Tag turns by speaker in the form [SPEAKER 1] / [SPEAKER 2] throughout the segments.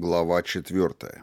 [SPEAKER 1] Глава 4.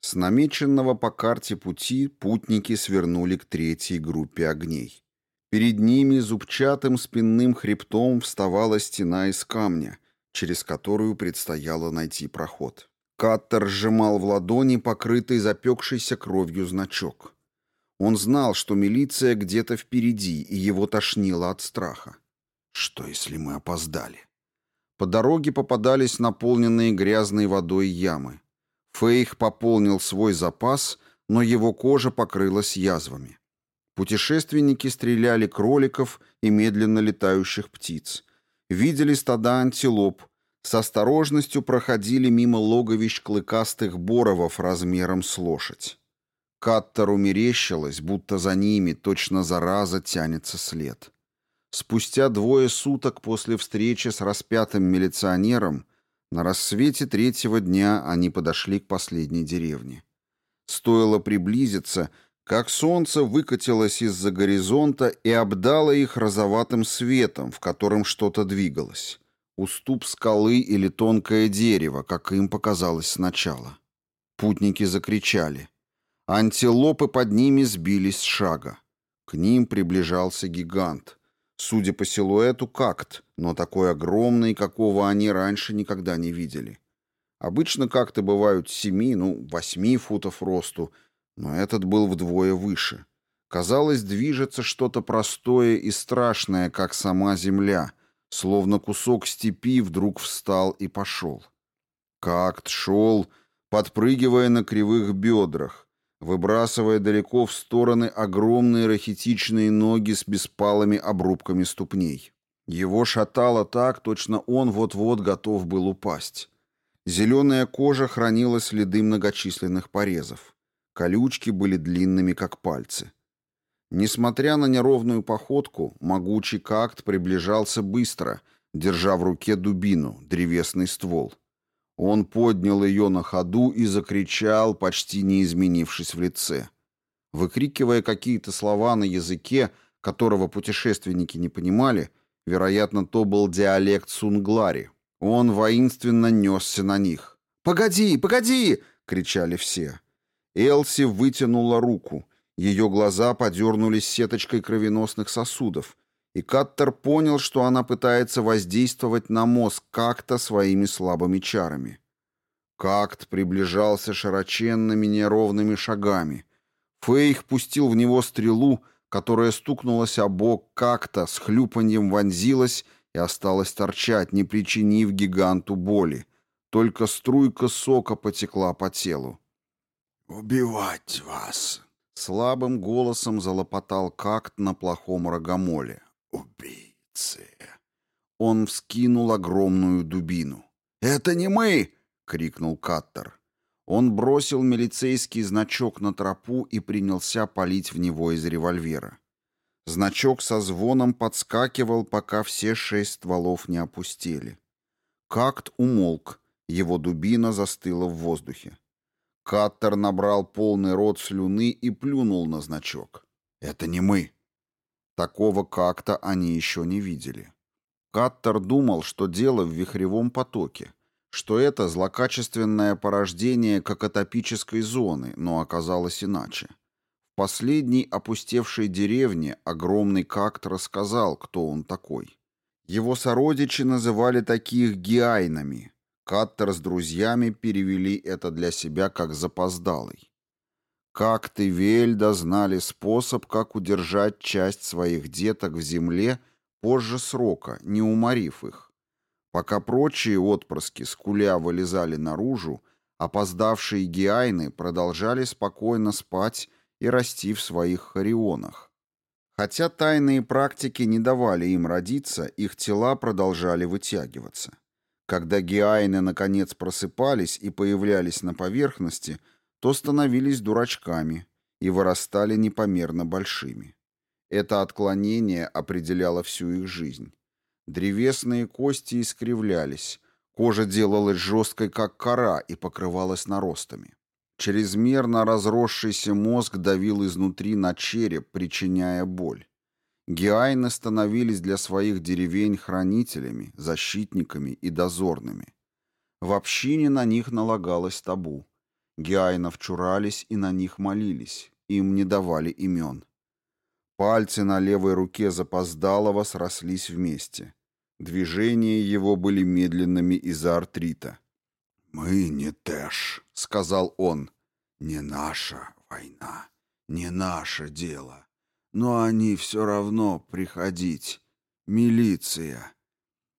[SPEAKER 1] С намеченного по карте пути путники свернули к третьей группе огней. Перед ними зубчатым спинным хребтом вставала стена из камня, через которую предстояло найти проход. Каттер сжимал в ладони покрытый запекшейся кровью значок. Он знал, что милиция где-то впереди, и его тошнило от страха. Что, если мы опоздали? По дороге попадались наполненные грязной водой ямы. Фейх пополнил свой запас, но его кожа покрылась язвами. Путешественники стреляли кроликов и медленно летающих птиц. Видели стада антилоп, с осторожностью проходили мимо логовищ клыкастых боровов размером с лошадь. Каттеру мерещилось, будто за ними точно зараза тянется след. Спустя двое суток после встречи с распятым милиционером на рассвете третьего дня они подошли к последней деревне. Стоило приблизиться, как солнце выкатилось из-за горизонта и обдало их розоватым светом, в котором что-то двигалось. Уступ скалы или тонкое дерево, как им показалось сначала. Путники закричали. Антилопы под ними сбились с шага. К ним приближался гигант — Судя по силуэту, какт, но такой огромный, какого они раньше никогда не видели. Обычно какты бывают семи, ну, восьми футов росту, но этот был вдвое выше. Казалось, движется что-то простое и страшное, как сама земля, словно кусок степи вдруг встал и пошел. Какт шел, подпрыгивая на кривых бедрах, выбрасывая далеко в стороны огромные рахитичные ноги с беспалыми обрубками ступней. Его шатало так, точно он вот-вот готов был упасть. Зеленая кожа хранила следы многочисленных порезов. Колючки были длинными, как пальцы. Несмотря на неровную походку, могучий какт приближался быстро, держа в руке дубину, древесный ствол. Он поднял ее на ходу и закричал, почти не изменившись в лице. Выкрикивая какие-то слова на языке, которого путешественники не понимали, вероятно, то был диалект Сунглари. Он воинственно несся на них. «Погоди, погоди!» — кричали все. Элси вытянула руку. Ее глаза подернулись сеточкой кровеносных сосудов, и Каттер понял, что она пытается воздействовать на мозг как-то своими слабыми чарами. Какт приближался широченными неровными шагами. Фейх пустил в него стрелу, которая стукнулась о бок как-то, с хлюпаньем вонзилась и осталась торчать, не причинив гиганту боли. Только струйка сока потекла по телу.
[SPEAKER 2] «Убивать вас!»
[SPEAKER 1] Слабым голосом залопотал какт на плохом рогомоле
[SPEAKER 2] убийцы!»
[SPEAKER 1] Он вскинул огромную дубину.
[SPEAKER 2] «Это не мы!» — крикнул Каттер.
[SPEAKER 1] Он бросил милицейский значок на тропу и принялся палить в него из револьвера. Значок со звоном подскакивал, пока все шесть стволов не опустили. Какт умолк, его дубина застыла в воздухе. Каттер набрал полный рот слюны и плюнул на значок. «Это не мы!» Такого как-то они еще не видели. Каттер думал, что дело в вихревом потоке, что это злокачественное порождение какотопической зоны, но оказалось иначе. В последней опустевшей деревне огромный какт рассказал, кто он такой. Его сородичи называли таких гиайнами. Каттер с друзьями перевели это для себя как запоздалый. Как ты, Вельда, знали способ, как удержать часть своих деток в земле позже срока, не уморив их. Пока прочие отпрыски скуля вылезали наружу, опоздавшие геайны продолжали спокойно спать и расти в своих харионах. Хотя тайные практики не давали им родиться, их тела продолжали вытягиваться. Когда геайны наконец просыпались и появлялись на поверхности – то становились дурачками и вырастали непомерно большими. Это отклонение определяло всю их жизнь. Древесные кости искривлялись, кожа делалась жесткой, как кора, и покрывалась наростами. Чрезмерно разросшийся мозг давил изнутри на череп, причиняя боль. Геайны становились для своих деревень хранителями, защитниками и дозорными. В общине на них налагалось табу. Геайнов чурались и на них молились. Им не давали имен. Пальцы на левой руке запоздалого срослись вместе. Движения его были медленными из-за артрита.
[SPEAKER 2] «Мы не Тэш», — сказал он. «Не наша война, не наше дело. Но они все равно приходить. Милиция».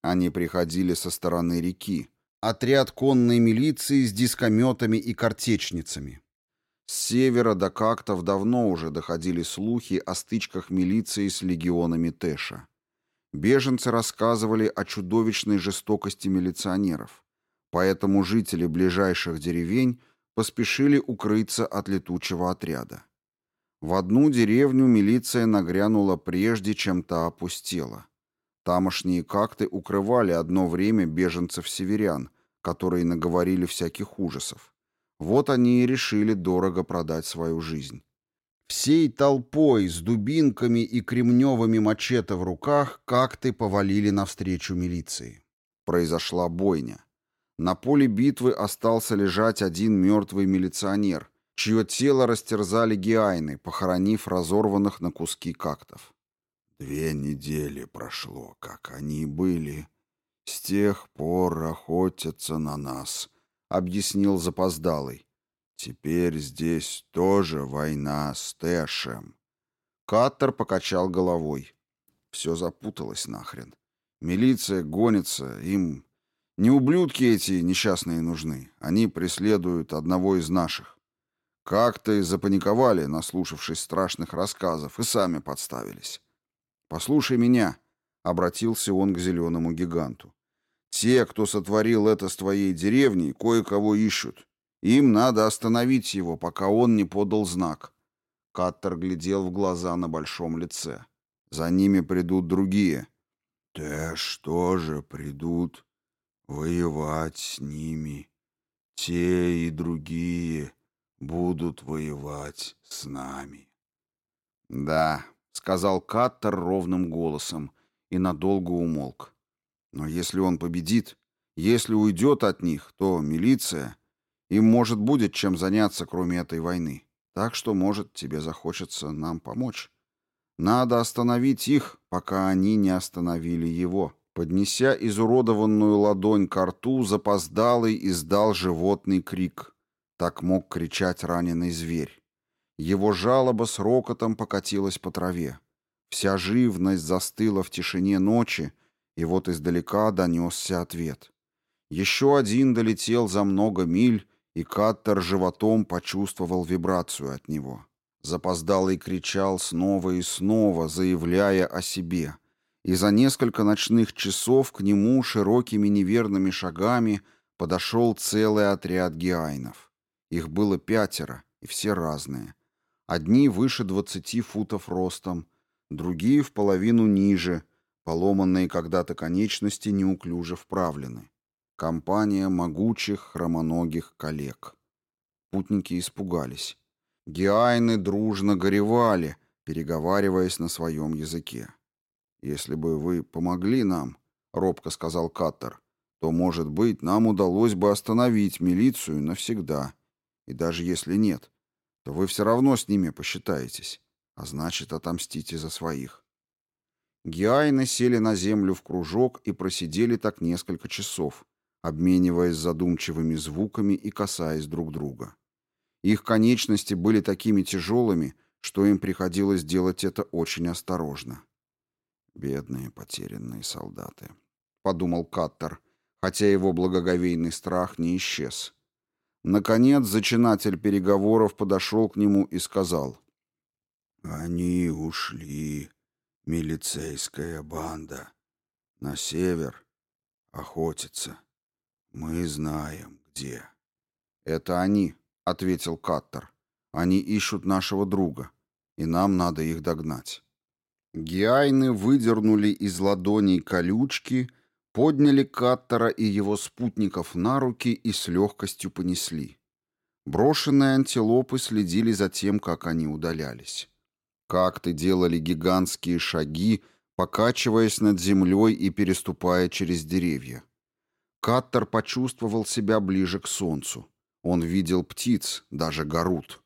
[SPEAKER 1] Они приходили со стороны реки. Отряд конной милиции с дискометами и картечницами. С севера до Кактов давно уже доходили слухи о стычках милиции с легионами Тэша. Беженцы рассказывали о чудовищной жестокости милиционеров. Поэтому жители ближайших деревень поспешили укрыться от летучего отряда. В одну деревню милиция нагрянула прежде, чем та опустела. Тамошние какты укрывали одно время беженцев-северян, которые наговорили всяких ужасов. Вот они и решили дорого продать свою жизнь. Всей толпой с дубинками и кремневыми мачете в руках какты повалили навстречу милиции. Произошла бойня. На поле битвы остался лежать один мертвый милиционер, чье тело растерзали геайны, похоронив разорванных на куски кактов.
[SPEAKER 2] Две недели прошло, как они были. С тех пор охотятся на нас, — объяснил запоздалый. Теперь здесь тоже война с Тэшем.
[SPEAKER 1] Каттер покачал головой. Все запуталось нахрен. Милиция гонится, им... Не ублюдки эти несчастные нужны. Они преследуют одного из наших. Как-то запаниковали, наслушавшись страшных рассказов, и сами подставились. «Послушай меня», — обратился он к зеленому гиганту. «Те, кто сотворил это с твоей деревней, кое-кого ищут. Им надо остановить его, пока он не подал знак». Каттер глядел в глаза на большом лице. «За ними придут другие».
[SPEAKER 2] «Тэш тоже придут воевать с ними. Те и другие будут воевать с нами».
[SPEAKER 1] «Да, — сказал Каттер ровным голосом и надолго умолк. «Но если он победит, если уйдет от них, то милиция... Им, может, будет чем заняться, кроме этой войны. Так что, может, тебе захочется нам помочь. Надо остановить их, пока они не остановили его». Поднеся изуродованную ладонь к рту, запоздалый издал животный крик. Так мог кричать раненый зверь. Его жалоба с рокотом покатилась по траве. Вся живность застыла в тишине ночи, и вот издалека донесся ответ. Еще один долетел за много миль, и Каттер животом почувствовал вибрацию от него. Запоздалый кричал снова и снова, заявляя о себе. И за несколько ночных часов к нему широкими неверными шагами подошел целый отряд геайнов. Их было пятеро, и все разные. Одни выше двадцати футов ростом, другие в половину ниже, поломанные когда-то конечности неуклюже вправлены. Компания могучих хромоногих коллег. Путники испугались. Геайны дружно горевали, переговариваясь на своем языке. «Если бы вы помогли нам», — робко сказал Каттер, «то, может быть, нам удалось бы остановить милицию навсегда. И даже если нет, то вы все равно с ними посчитаетесь, а значит, отомстите за своих. Геайны сели на землю в кружок и просидели так несколько часов, обмениваясь задумчивыми звуками и касаясь друг друга. Их конечности были такими тяжелыми, что им приходилось делать это очень осторожно. «Бедные потерянные солдаты», — подумал Каттер, хотя его благоговейный страх не исчез. Наконец, зачинатель переговоров подошел к нему и сказал.
[SPEAKER 2] «Они ушли, милицейская банда, на север охотиться. Мы знаем, где».
[SPEAKER 1] «Это они», — ответил Каттер. «Они ищут нашего друга, и нам надо их догнать». Гиайны выдернули из ладоней колючки — подняли Каттера и его спутников на руки и с легкостью понесли. Брошенные антилопы следили за тем, как они удалялись. Как-то делали гигантские шаги, покачиваясь над землей и переступая через деревья. Каттер почувствовал себя ближе к солнцу. Он видел птиц, даже горут.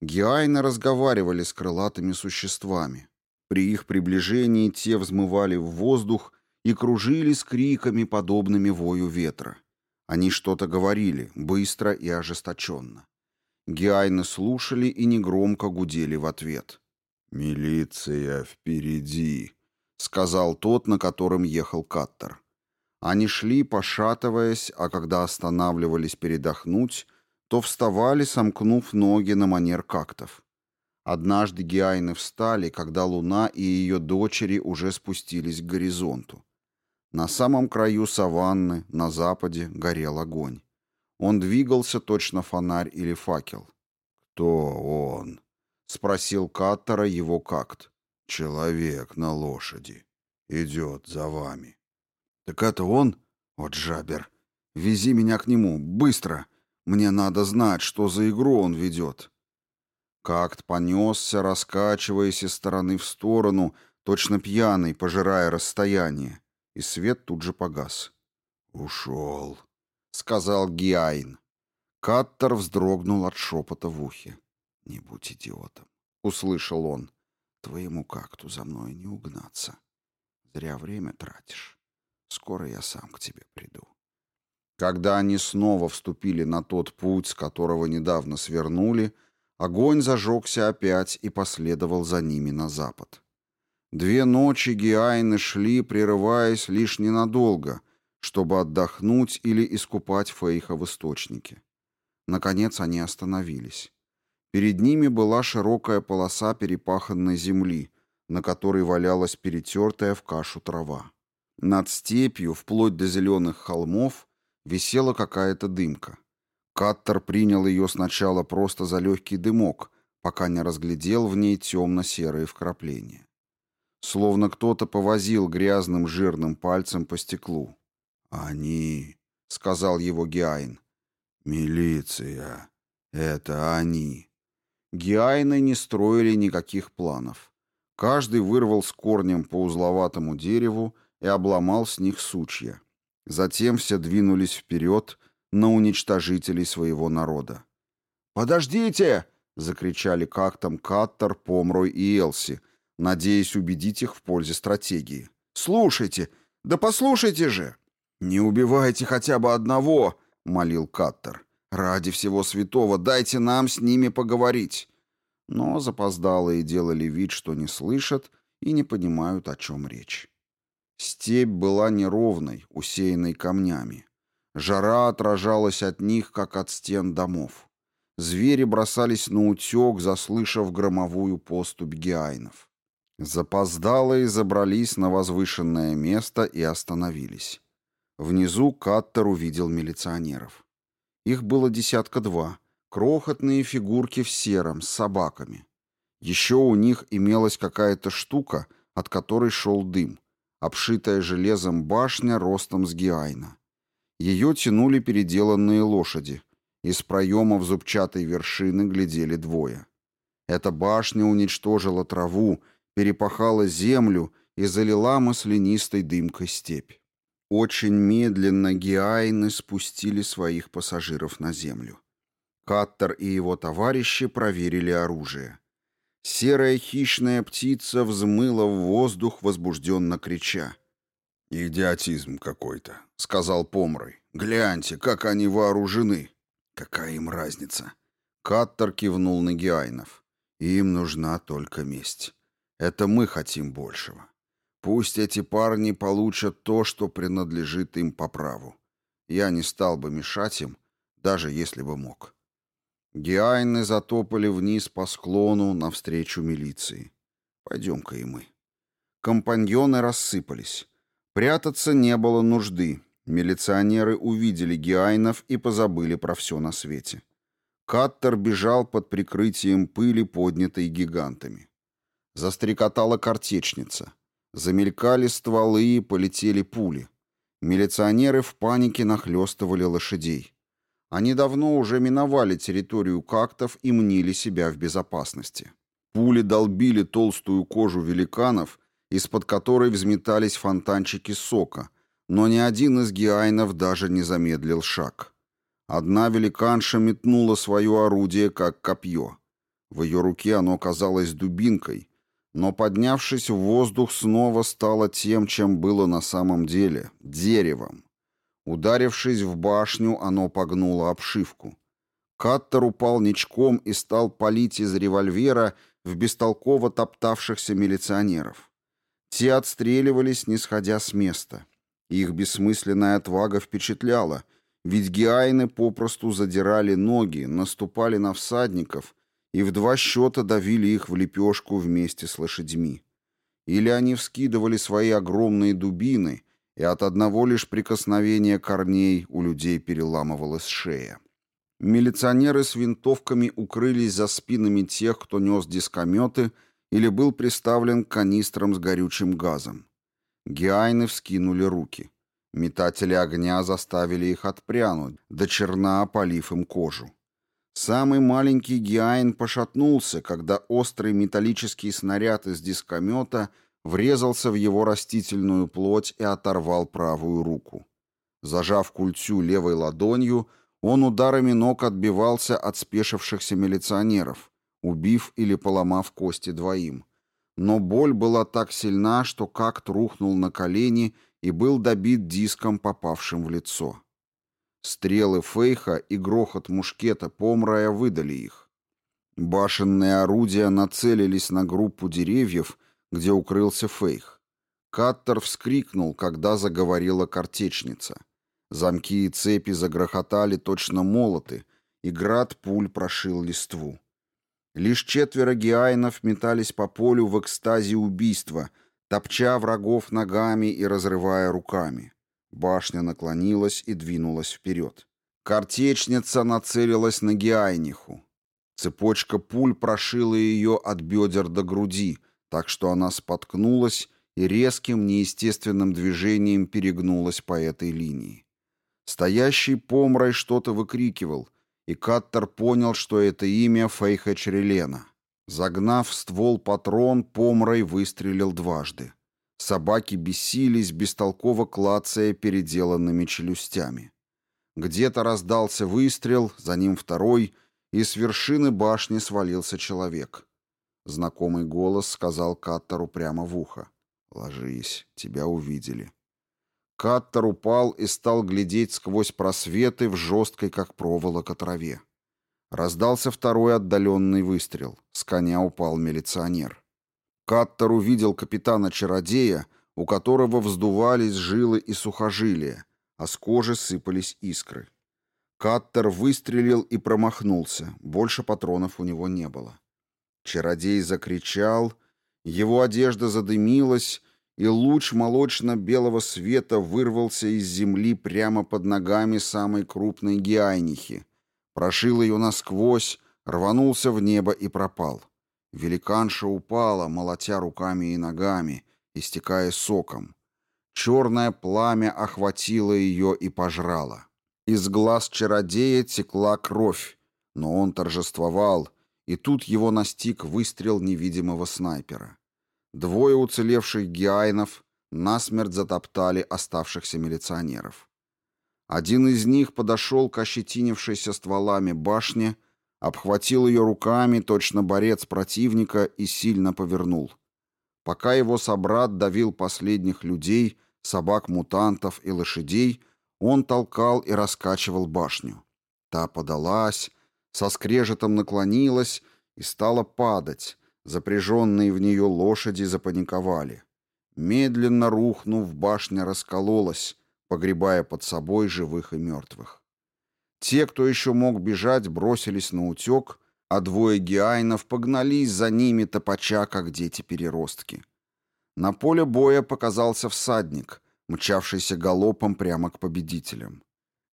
[SPEAKER 1] Геайны разговаривали с крылатыми существами. При их приближении те взмывали в воздух и кружили с криками, подобными вою ветра. Они что-то говорили, быстро и ожесточенно. Геайны слушали и негромко гудели в ответ.
[SPEAKER 2] «Милиция впереди», —
[SPEAKER 1] сказал тот, на котором ехал Каттер. Они шли, пошатываясь, а когда останавливались передохнуть, то вставали, сомкнув ноги на манер кактов. Однажды геайны встали, когда луна и ее дочери уже спустились к горизонту. На самом краю саванны, на западе, горел огонь. Он двигался точно фонарь или факел.
[SPEAKER 2] «Кто он?»
[SPEAKER 1] — спросил Каттера его какт.
[SPEAKER 2] «Человек на лошади. Идет за вами».
[SPEAKER 1] «Так это он? Вот жабер. Вези меня к нему, быстро. Мне надо знать, что за игру он ведет». Какт понесся, раскачиваясь из стороны в сторону, точно пьяный, пожирая расстояние, и свет тут же погас.
[SPEAKER 2] «Ушел», —
[SPEAKER 1] сказал Гиайн. Каттер вздрогнул от шепота в ухе. «Не будь идиотом», — услышал он. «Твоему какту за мной не угнаться. Зря время тратишь. Скоро я сам к тебе приду». Когда они снова вступили на тот путь, с которого недавно свернули, огонь зажегся опять и последовал за ними на запад. Две ночи геайны шли, прерываясь лишь ненадолго, чтобы отдохнуть или искупать Фейха в источнике. Наконец они остановились. Перед ними была широкая полоса перепаханной земли, на которой валялась перетертая в кашу трава. Над степью, вплоть до зеленых холмов, висела какая-то дымка. Каттер принял ее сначала просто за легкий дымок, пока не разглядел в ней темно-серые вкрапления. Словно кто-то повозил грязным жирным пальцем по стеклу.
[SPEAKER 2] «Они», —
[SPEAKER 1] сказал его Геайн.
[SPEAKER 2] «Милиция. Это они».
[SPEAKER 1] Геайны не строили никаких планов. Каждый вырвал с корнем по узловатому дереву и обломал с них сучья. Затем все двинулись вперед на уничтожителей своего народа. «Подождите!» — закричали как там Каттер, Помрой и Элси, надеясь убедить их в пользе стратегии. «Слушайте! Да послушайте же!» «Не убивайте хотя бы одного!» — молил Каттер. «Ради всего святого дайте нам с ними поговорить!» Но запоздалые делали вид, что не слышат и не понимают, о чем речь. Степь была неровной, усеянной камнями. Жара отражалась от них, как от стен домов. Звери бросались на утек, заслышав громовую поступь геайнов. Запоздалые забрались на возвышенное место и остановились. Внизу Каттер увидел милиционеров. Их было десятка два, крохотные фигурки в сером, с собаками. Еще у них имелась какая-то штука, от которой шел дым — обшитая железом башня ростом с геайна. Ее тянули переделанные лошади. Из проемов зубчатой вершины глядели двое. Эта башня уничтожила траву, перепахала землю и залила маслянистой дымкой степь. Очень медленно геайны спустили своих пассажиров на землю. Каттер и его товарищи проверили оружие. Серая хищная птица взмыла в воздух, возбужденно крича.
[SPEAKER 2] «Идиотизм какой-то», —
[SPEAKER 1] сказал Помрой. «Гляньте, как они вооружены!»
[SPEAKER 2] «Какая им разница?»
[SPEAKER 1] Каттер кивнул на Геайнов. «Им нужна только месть. Это мы хотим большего. Пусть эти парни получат то, что принадлежит им по праву. Я не стал бы мешать им, даже если бы мог». Геайны затопали вниз по склону навстречу милиции. Пойдем-ка и мы. Компаньоны рассыпались. Прятаться не было нужды. Милиционеры увидели геайнов и позабыли про все на свете. Каттер бежал под прикрытием пыли, поднятой гигантами. Застрекотала картечница. Замелькали стволы и полетели пули. Милиционеры в панике нахлестывали лошадей. Они давно уже миновали территорию кактов и мнили себя в безопасности. Пули долбили толстую кожу великанов, из-под которой взметались фонтанчики сока, но ни один из гиайнов даже не замедлил шаг. Одна великанша метнула свое орудие, как копье. В ее руке оно казалось дубинкой, но, поднявшись в воздух, снова стало тем, чем было на самом деле — деревом. Ударившись в башню, оно погнуло обшивку. Каттер упал ничком и стал палить из револьвера в бестолково топтавшихся милиционеров. Те отстреливались, не сходя с места. Их бессмысленная отвага впечатляла, ведь геайны попросту задирали ноги, наступали на всадников и в два счета давили их в лепешку вместе с лошадьми. Или они вскидывали свои огромные дубины, и от одного лишь прикосновения корней у людей переламывалась шея. Милиционеры с винтовками укрылись за спинами тех, кто нес дискометы или был приставлен к канистрам с горючим газом. Геайны вскинули руки. Метатели огня заставили их отпрянуть, до черна опалив им кожу. Самый маленький геайн пошатнулся, когда острый металлический снаряд из дискомета врезался в его растительную плоть и оторвал правую руку. Зажав культю левой ладонью, он ударами ног отбивался от спешившихся милиционеров, убив или поломав кости двоим. Но боль была так сильна, что как-то рухнул на колени и был добит диском, попавшим в лицо. Стрелы Фейха и грохот мушкета Помрая выдали их. Башенные орудия нацелились на группу деревьев, где укрылся Фейх. Каттер вскрикнул, когда заговорила картечница. Замки и цепи загрохотали точно молоты, и град пуль прошил листву. Лишь четверо геайнов метались по полю в экстазе убийства, топча врагов ногами и разрывая руками. Башня наклонилась и двинулась вперед. Картечница нацелилась на геайниху. Цепочка пуль прошила ее от бедер до груди, так что она споткнулась и резким неестественным движением перегнулась по этой линии. Стоящий помрой что-то выкрикивал, и Каттер понял, что это имя Фейха Чрелена. Загнав ствол патрон, помрой выстрелил дважды. Собаки бесились, бестолково клацая переделанными челюстями. Где-то раздался выстрел, за ним второй, и с вершины башни свалился человек. Знакомый голос сказал Каттеру прямо в ухо. «Ложись, тебя увидели». Каттер упал и стал глядеть сквозь просветы в жесткой, как проволока, траве. Раздался второй отдаленный выстрел. С коня упал милиционер. Каттер увидел капитана-чародея, у которого вздувались жилы и сухожилия, а с кожи сыпались искры. Каттер выстрелил и промахнулся, больше патронов у него не было. Чародей закричал, его одежда задымилась, и луч молочно-белого света вырвался из земли прямо под ногами самой крупной геайнихи, прошил ее насквозь, рванулся в небо и пропал. Великанша упала, молотя руками и ногами, истекая соком. Черное пламя охватило ее и пожрало. Из глаз чародея текла кровь, но он торжествовал, и тут его настиг выстрел невидимого снайпера. Двое уцелевших геайнов насмерть затоптали оставшихся милиционеров. Один из них подошел к ощетинившейся стволами башне, обхватил ее руками, точно борец противника, и сильно повернул. Пока его собрат давил последних людей, собак-мутантов и лошадей, он толкал и раскачивал башню. Та подалась, со скрежетом наклонилась и стала падать, Запряженные в нее лошади запаниковали. Медленно рухнув, башня раскололась, погребая под собой живых и мертвых. Те, кто еще мог бежать, бросились на утек, а двое геайнов погнались за ними топача, как дети-переростки. На поле боя показался всадник, мчавшийся галопом прямо к победителям.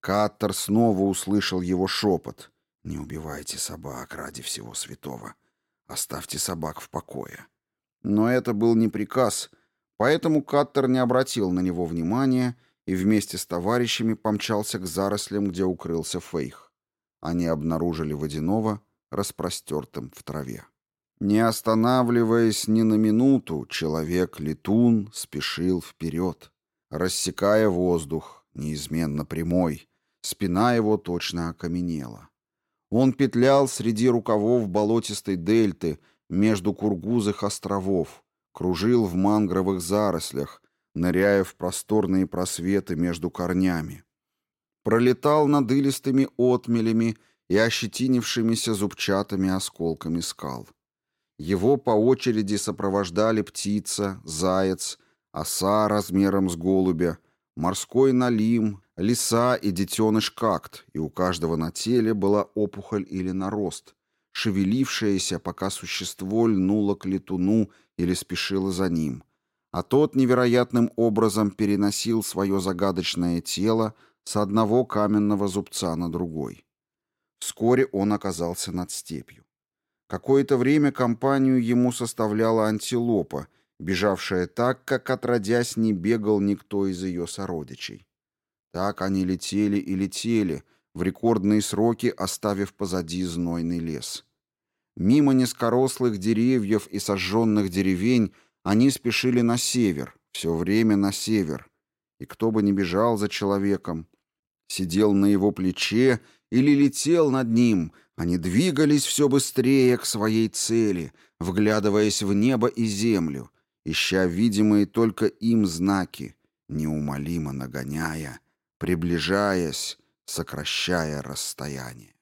[SPEAKER 1] Каттер снова услышал его шепот. «Не убивайте собак ради всего святого. Оставьте собак в покое. Но это был не приказ, поэтому Каттер не обратил на него внимания и вместе с товарищами помчался к зарослям, где укрылся Фейх. Они обнаружили водяного, распростертым в траве. Не останавливаясь ни на минуту, человек-летун спешил вперед. рассекая воздух, неизменно прямой. Спина его точно окаменела. Он петлял среди рукавов болотистой дельты между кургузых островов, кружил в мангровых зарослях, ныряя в просторные просветы между корнями. Пролетал над илистыми отмелями и ощетинившимися зубчатыми осколками скал. Его по очереди сопровождали птица, заяц, оса размером с голубя, морской налим, лиса и детеныш какт, и у каждого на теле была опухоль или нарост, шевелившаяся, пока существо льнуло к летуну или спешило за ним, а тот невероятным образом переносил свое загадочное тело с одного каменного зубца на другой. Вскоре он оказался над степью. Какое-то время компанию ему составляла антилопа, бежавшая так, как отродясь не бегал никто из ее сородичей. Так они летели и летели, в рекордные сроки оставив позади знойный лес. Мимо низкорослых деревьев и сожженных деревень они спешили на север, все время на север. И кто бы ни бежал за человеком, сидел на его плече или летел над ним, они двигались все быстрее к своей цели, вглядываясь в небо и землю, ища видимые только им знаки, неумолимо нагоняя, приближаясь, сокращая расстояние.